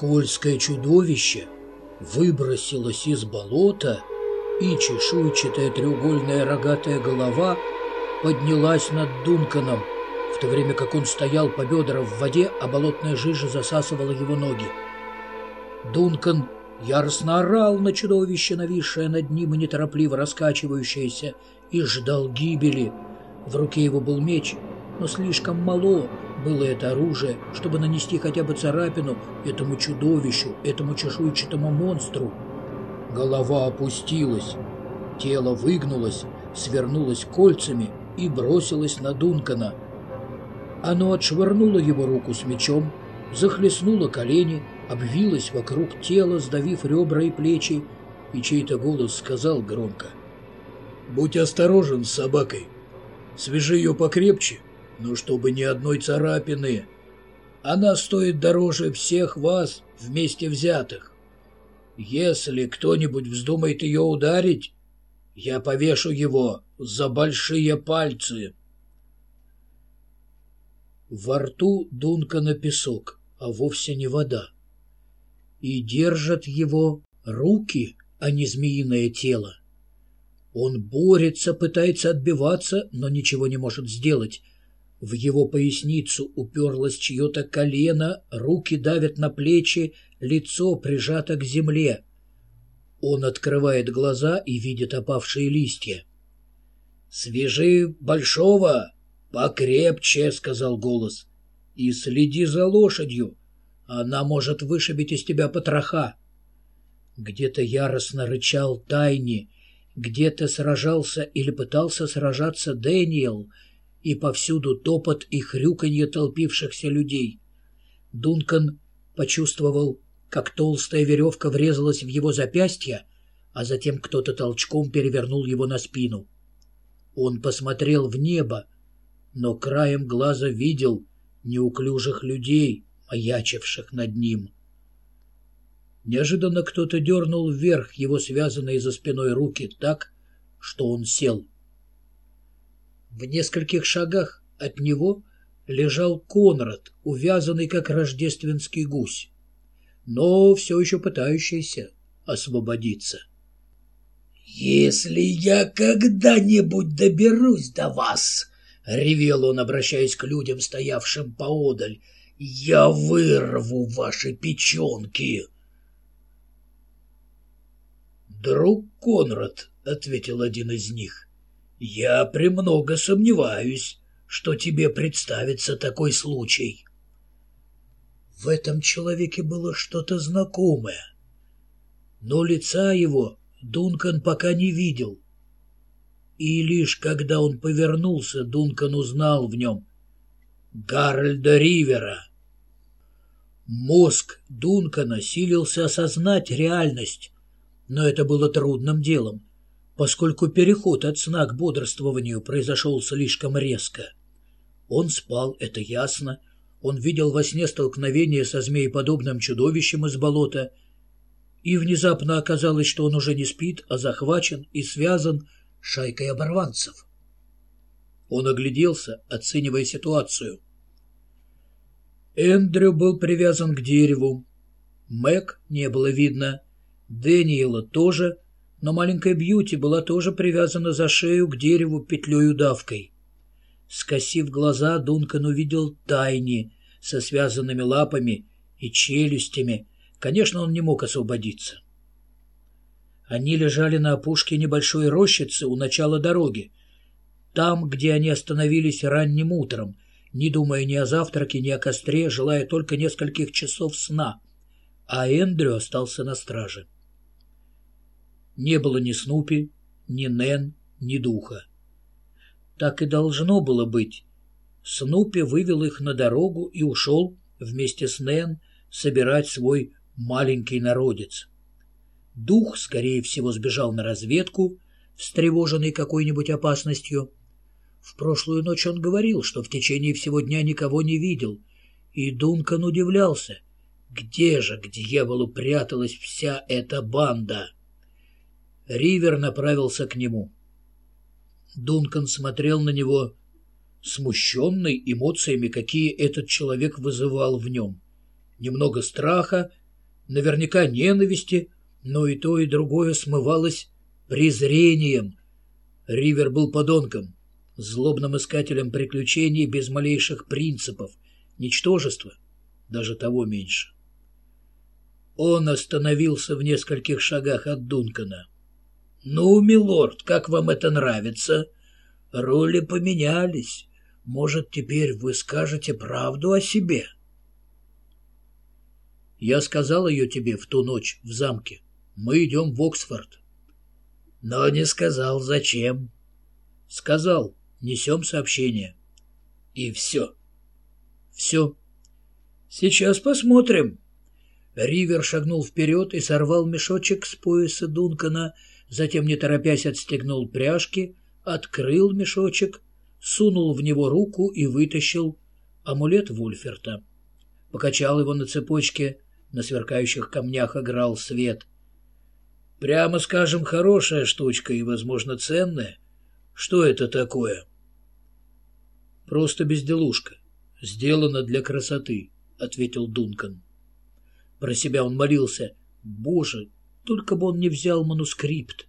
Скользкое чудовище выбросилось из болота, и чешуйчатая треугольная рогатая голова поднялась над Дунканом, в то время как он стоял по бедра в воде, а болотная жижа засасывала его ноги. Дункан яростно орал на чудовище, нависшее над ним и неторопливо раскачивающееся, и ждал гибели. В руке его был меч, но слишком мало было это оружие, чтобы нанести хотя бы царапину этому чудовищу, этому чешуйчатому монстру. Голова опустилась, тело выгнулось, свернулось кольцами и бросилось на Дункана. Оно отшвырнуло его руку с мечом, захлестнуло колени, обвилось вокруг тела, сдавив ребра и плечи, и чей-то голос сказал громко. «Будь осторожен с собакой. Свяжи ее покрепче, но чтобы ни одной царапины. Она стоит дороже всех вас вместе взятых. Если кто-нибудь вздумает ее ударить, я повешу его за большие пальцы». Во рту Дункана песок, а вовсе не вода. И держат его руки, а не змеиное тело. Он борется, пытается отбиваться, но ничего не может сделать. В его поясницу уперлось чье-то колено, руки давят на плечи, лицо прижато к земле. Он открывает глаза и видит опавшие листья. «Свяжи большого, покрепче», — сказал голос, — «и следи за лошадью, она может вышибить из тебя потроха». Где-то яростно рычал Тайни, где-то сражался или пытался сражаться Дэниел, и повсюду топот и хрюканье толпившихся людей. Дункан почувствовал, как толстая веревка врезалась в его запястье, а затем кто-то толчком перевернул его на спину. Он посмотрел в небо, но краем глаза видел неуклюжих людей, маячивших над ним. Неожиданно кто-то дернул вверх его связанные за спиной руки так, что он сел. В нескольких шагах от него лежал Конрад, увязанный как рождественский гусь, но все еще пытающийся освободиться. «Если я когда-нибудь доберусь до вас!» — ревел он, обращаясь к людям, стоявшим поодаль. «Я вырву ваши печенки!» «Друг Конрад», — ответил один из них, — «я премного сомневаюсь, что тебе представится такой случай». В этом человеке было что-то знакомое, но лица его Дункан пока не видел. И лишь когда он повернулся, Дункан узнал в нем Гарольда Ривера. Мозг Дункана силился осознать реальность, но это было трудным делом, поскольку переход от сна к бодрствованию произошел слишком резко. Он спал, это ясно. Он видел во сне столкновение со змееподобным чудовищем из болота, и внезапно оказалось, что он уже не спит, а захвачен и связан шайкой оборванцев. Он огляделся, оценивая ситуацию. Эндрю был привязан к дереву. Мэг не было видно. Дэниела тоже, но маленькая Бьюти была тоже привязана за шею к дереву петлей-удавкой. Скосив глаза, Дункан увидел Тайни со связанными лапами и челюстями. Конечно, он не мог освободиться. Они лежали на опушке небольшой рощицы у начала дороги, там, где они остановились ранним утром, не думая ни о завтраке, ни о костре, желая только нескольких часов сна, а Эндрю остался на страже. Не было ни Снупи, ни Нэн, ни Духа. Так и должно было быть. Снупи вывел их на дорогу и ушел вместе с Нэн собирать свой маленький народец. Дух, скорее всего, сбежал на разведку, встревоженный какой-нибудь опасностью. В прошлую ночь он говорил, что в течение всего дня никого не видел, и Дункан удивлялся, где же к дьяволу пряталась вся эта банда. Ривер направился к нему. Дункан смотрел на него, смущенный эмоциями, какие этот человек вызывал в нем. Немного страха, наверняка ненависти, но и то, и другое смывалось презрением. Ривер был подонком, злобным искателем приключений без малейших принципов, ничтожество, даже того меньше. Он остановился в нескольких шагах от Дункана. «Ну, милорд, как вам это нравится? Роли поменялись. Может, теперь вы скажете правду о себе?» «Я сказал ее тебе в ту ночь в замке. Мы идем в Оксфорд». «Но не сказал, зачем». «Сказал, несем сообщение». «И все». «Все». «Сейчас посмотрим». Ривер шагнул вперед и сорвал мешочек с пояса Дункана, затем, не торопясь, отстегнул пряжки, открыл мешочек, сунул в него руку и вытащил амулет Вульферта. Покачал его на цепочке, на сверкающих камнях играл свет. Прямо скажем, хорошая штучка и, возможно, ценная. Что это такое? Просто безделушка. Сделано для красоты, ответил Дункан. Про себя он молился. Боже, только бы он не взял манускрипт.